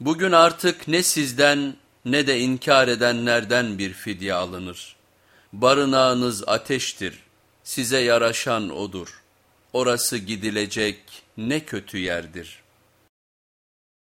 Bugün artık ne sizden ne de inkar edenlerden bir fidye alınır. Barınağınız ateştir, size yaraşan odur. Orası gidilecek ne kötü yerdir.''